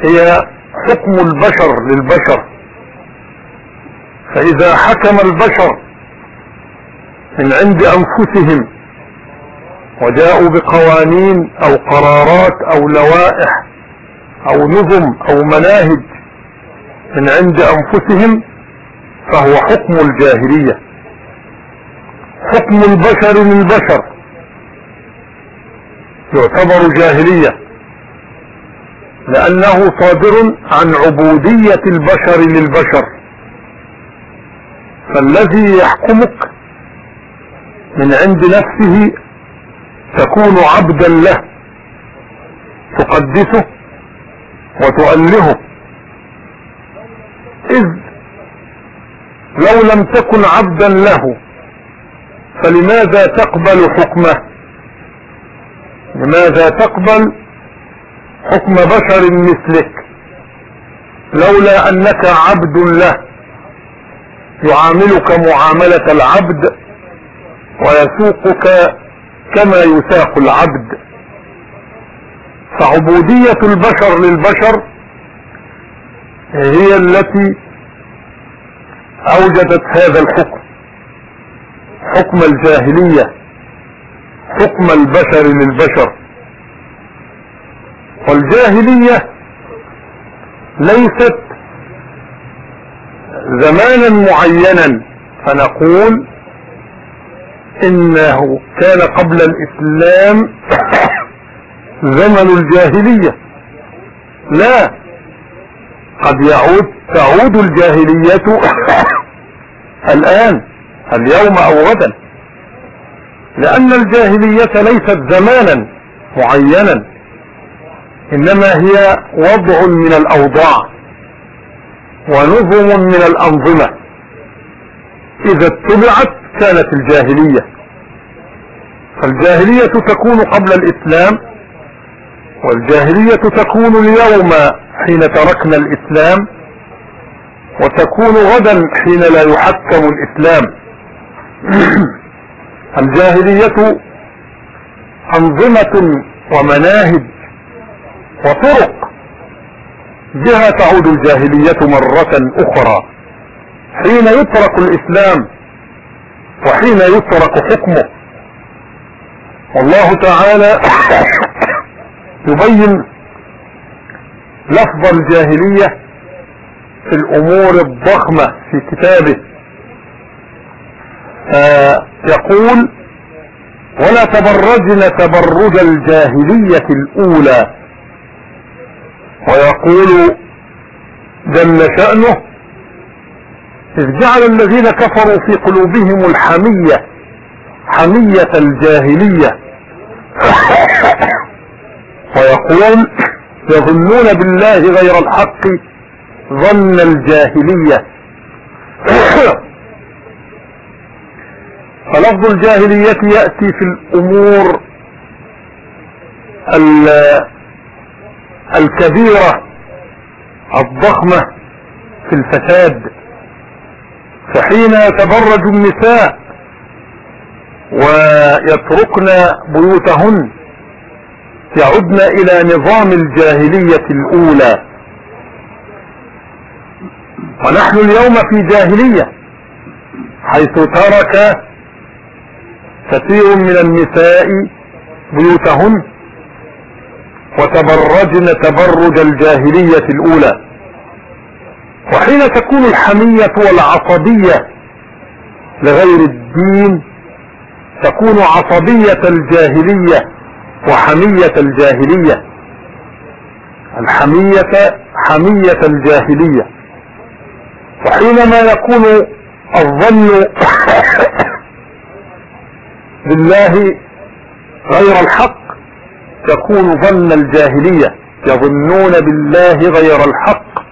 هي حكم البشر للبشر. فإذا حكم البشر من عند أنفسهم وجاءوا بقوانين أو قرارات أو لوائح أو نظم أو مناهج من عند أنفسهم فهو حكم الجاهلية. حكم البشر للبشر يعتبر جاهلية. لأنه صادر عن عبودية البشر للبشر. فالذي يحكمك من عند نفسه تكون عبدا له. تقدسه وتؤلهه. إذ لو لم تكن عبدا له فلماذا تقبل حكمه؟ لماذا تقبل حكم بشر مثلك؟ لولا أنك عبد له. يعاملك معاملة العبد ويسوقك كما يساق العبد. فعبودية البشر للبشر هي التي أوجدت هذا الحكم. حكم الجاهلية حكم البشر للبشر. والجاهلية ليست زمانا معينا. فنقول إنه كان قبل الإسلام زمن الجاهلية. لا. قد يعود تعود الجاهلية الآن اليوم أو غدا. لأن الجاهلية ليست زمانا معينا إنما هي وضع من الأوضاع ونظم من الأنظمة. إذا اتبعت كانت الجاهلية. فالجاهلية تكون قبل الإسلام والجاهلية تكون اليوم حين تركنا الإسلام وتكون غدا حين لا يحكم الإسلام. الجاهلية أنظمة ومناهج وطرق بها تعود الجاهلية مرة أخرى. حين يترك الإسلام وحين يترك حكمه. والله تعالى يبين لفظ الجاهلية في الأمور الضخمة في كتابه. آه يقول ولا تبرجن تبرج الجاهلية الأولى. ويقول جل شأنه إذ جعل الذين كفروا في قلوبهم الحمية حمية الجاهلية. ويقول يظنون بالله غير الحق ظن الجاهلية. فلفظ الجاهلية يأتي في الأمور الكبيرة الضخمة في الفساد. فحين يتبرج النساء ويتركن بيوتهن يعدن إلى نظام الجاهلية الأولى. ونحن اليوم في جاهلية حيث ترك كثير من النساء بيوتهن وتبرجن تبرج الجاهلية الأولى. وحين تكون الحمية والعصبية لغير الدين تكون عصبية الجاهلية وحمية الجاهلية. الحمية حمية الجاهلية. وحينما يكون الظن بالله غير الحق تكون ظن الجاهلية. يظنون بالله غير الحق.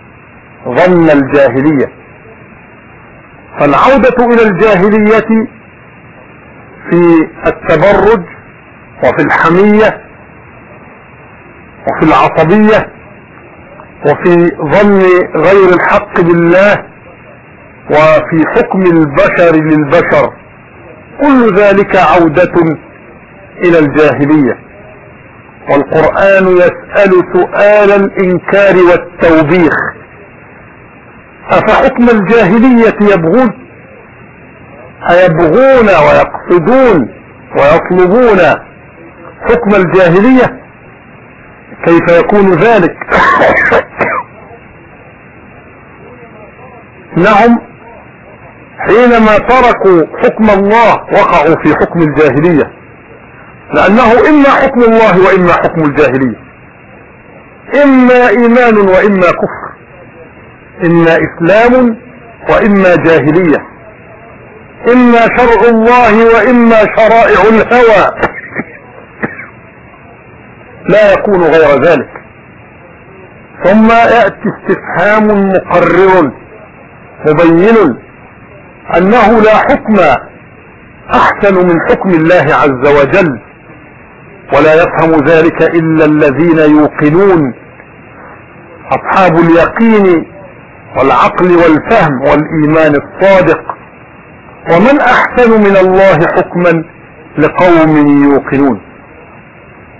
ظن الجاهلية. فالعودة إلى الجاهلية في التبرج وفي الحمية وفي العصبية وفي ظن غير الحق بالله وفي حكم البشر للبشر. كل ذلك عودة إلى الجاهلية. والقرآن يسأل سؤال الإنكار والتوبيخ. أفحكم الجاهلية يبغون؟ أيبغون ويقصدون ويطلبون حكم الجاهلية؟ كيف يكون ذلك؟ نعم حينما تركوا حكم الله وقعوا في حكم الجاهلية لأنه إما حكم الله وإما حكم الجاهلية إما إيمان وإما كفر. إما إسلام وإما جاهلية إما شرع الله وإما شرائع الهوى. لا يكون غير ذلك. ثم يأتي استفهام مقرر مبين أنه لا حكم أحسن من حكم الله عز وجل. ولا يفهم ذلك إلا الذين يوقنون. أصحاب اليقين والعقل والفهم والإيمان الصادق. ومن أحسن من الله حكما لقوم يوقنون.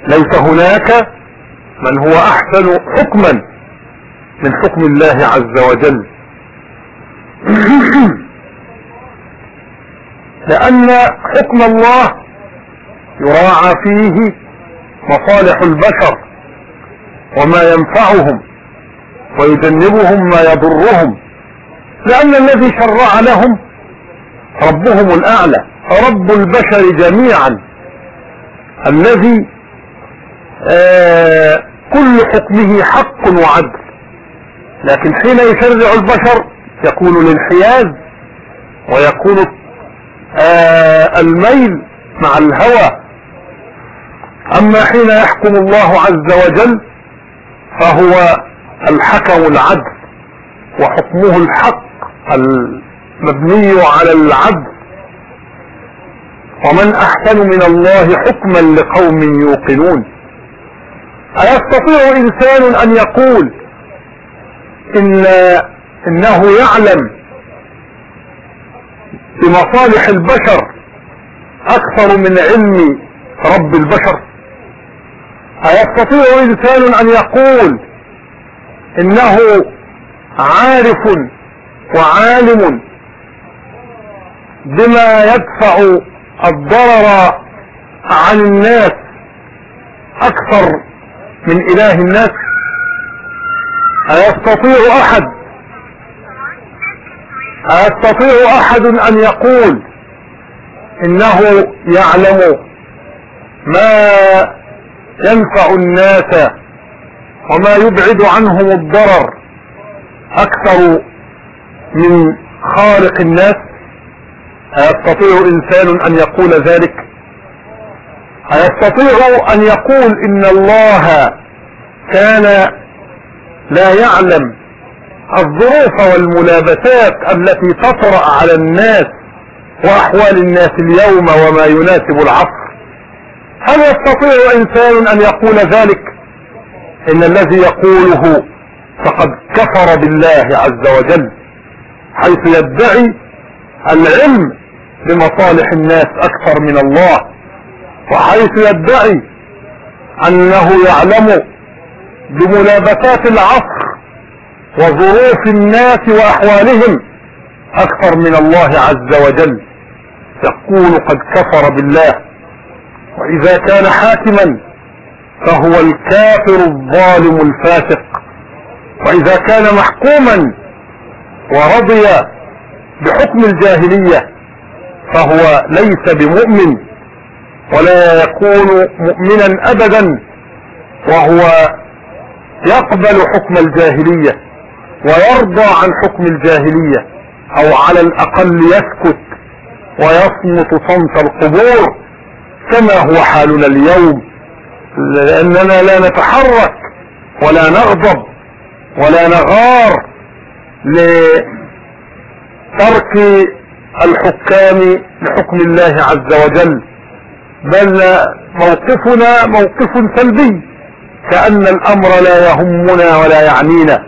ليس هناك من هو أحسن حكما من حكم الله عز وجل. لأن حكم الله يراعى فيه مصالح البشر وما ينفعهم. ويجنبهم ما يضرهم لأن الذي شرع لهم ربهم الأعلى رب البشر جميعا. الذي آه كل حكمه حق وعدل. لكن حين يشرع البشر يكون الانحياز ويكون آه الميل مع الهوى. أما حين يحكم الله عز وجل فهو الحكم العدل وحكمه الحق المبني على العدل. ومن أحسن من الله حكما لقوم يوقنون. أيستطيع إنسان أن يقول ان إنه يعلم بمصالح البشر أكثر من علم رب البشر؟ أيستطيع إنسان أن يقول إنه عارف وعالم بما يدفع الضرر عن الناس أكثر من إله الناس. أيستطيع أحد أيستطيع أحد أن يقول إنه يعلم ما ينفع الناس وما يبعد عنهم الضرر أكثر من خالق الناس ايستطيع إنسان أن يقول ذلك؟ أيستطيع أن يقول إن الله كان لا يعلم الظروف والملابسات التي تطرأ على الناس وأحوال الناس اليوم وما يناسب العصر؟ هل يستطيع إنسان أن يقول ذلك؟ إن الذي يقوله فقد كفر بالله عز وجل حيث يدعي العلم بمصالح الناس أكثر من الله وحيث يدعي أنه يعلم بملابسات العصر وظروف الناس وأحوالهم أكثر من الله عز وجل. يقول قد كفر بالله وإذا كان حاكما فهو الكافر الظالم الفاسق. وإذا كان محكوما ورضي بحكم الجاهلية فهو ليس بمؤمن ولا يكون مؤمنا أبدا وهو يقبل حكم الجاهلية ويرضى عن حكم الجاهلية أو على الأقل يسكت ويصمت صمت القبور كما هو حالنا اليوم. لأننا لا نتحرك ولا نغضب ولا نغار لترك الحكام لحكم الله عز وجل بل موقفنا موقف سلبي كأن الأمر لا يهمنا ولا يعنينا.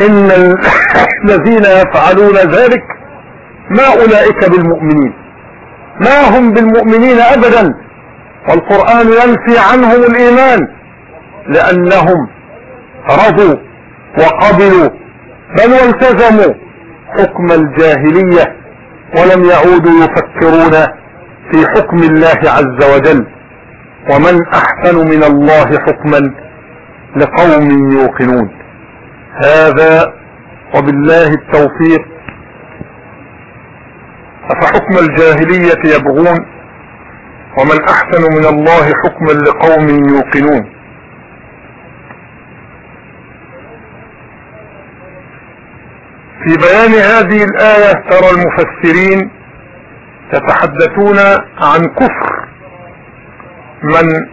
إن الذين يفعلون ذلك ما أولئك بالمؤمنين. ما هم بالمؤمنين ابدا. والقرآن ينفي عنهم الإيمان لأنهم رضوا وقبلوا بل والتزموا حكم الجاهلية ولم يعودوا يفكرون في حكم الله عز وجل. ومن أحسن من الله حكما لقوم يوقنون. هذا وبالله التوفيق. أفحكم الجاهلية يبغون ومن أحسن من الله حكما لقوم يوقنون. في بيان هذه الآية ترى المفسرين يتحدثون عن كفر من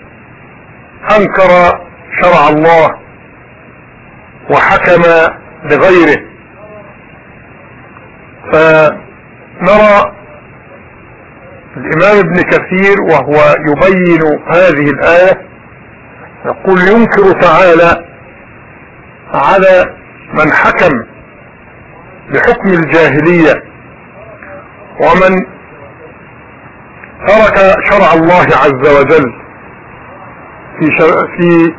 أنكر شرع الله وحكم بغيره. فنرى الإمام ابن كثير وهو يبين هذه الآية يقول ينكر تعالى على من حكم بحكم الجاهلية ومن ترك شرع الله عز وجل في, في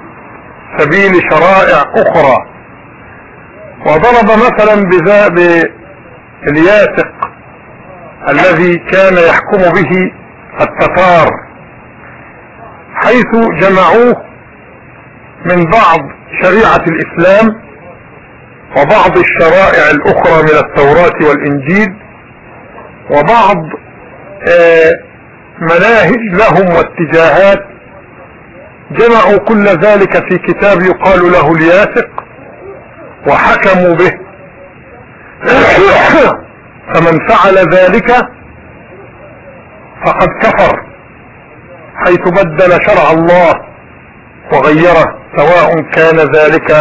سبيل شرائع أخرى وضرب مثلا بالياسق الذي كان يحكم به التتار حيث جمعوه من بعض شريعة الإسلام وبعض الشرائع الأخرى من التوراة والإنجيل وبعض آه، مناهج لهم واتجاهات. جمعوا كل ذلك في كتاب يقال له الياسق وحكموا به. فمن فعل ذلك فقد كفر حيث بدل شرع الله وغيره سواء كان ذلك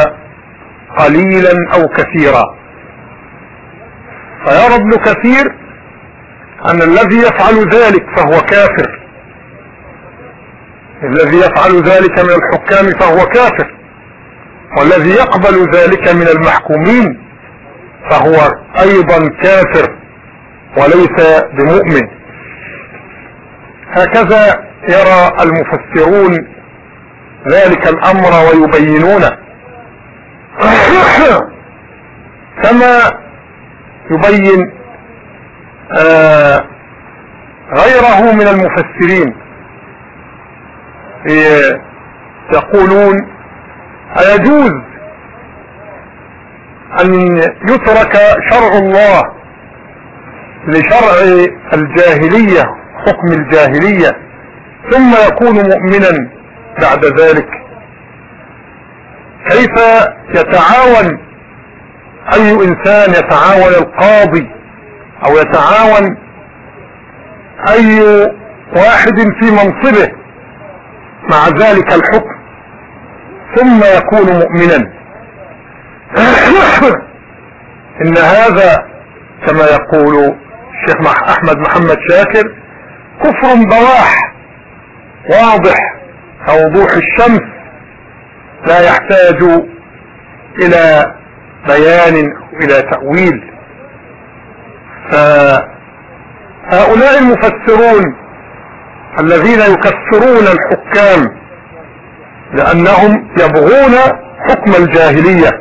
قليلا أو كثيرا. فيرى ابن كثير أن الذي يفعل ذلك فهو كافر. الذي يفعل ذلك من الحكام فهو كافر. والذي يقبل ذلك من المحكومين فهو أيضا كافر. وليس بمؤمن. هكذا يرى المفسرون ذلك الأمر ويبينونه. كما يبين آه غيره من المفسرين. يقولون أيجوز أن يترك شرع الله لشرع الجاهلية حكم الجاهلية. ثم يكون مؤمنا بعد ذلك. كيف يتعاون أي إنسان يتعاون القاضي أو يتعاون أي واحد في منصبه مع ذلك الحكم؟ ثم يكون مؤمنا. إن هذا كما يقول الشيخ أحمد محمد شاكر كفر بواح واضح كوضوح الشمس لا يحتاج إلى بيان أو إلى تأويل. فهؤلاء المفسرون الذين يكفرون الحكام لأنهم يبغون حكم الجاهلية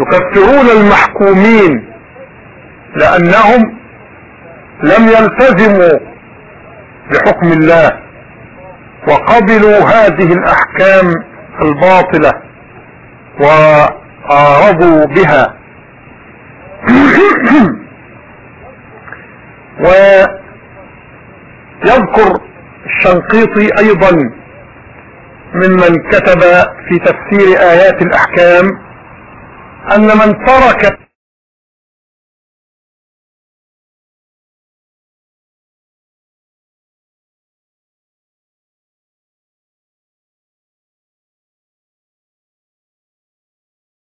ويكفرون المحكومين لأنهم لم يلتزموا بحكم الله وقبلوا هذه الأحكام الباطلة وعارضوا بها. ويذكر الشنقيطي أيضا ممن كتب في تفسير آيات الأحكام أن من ترك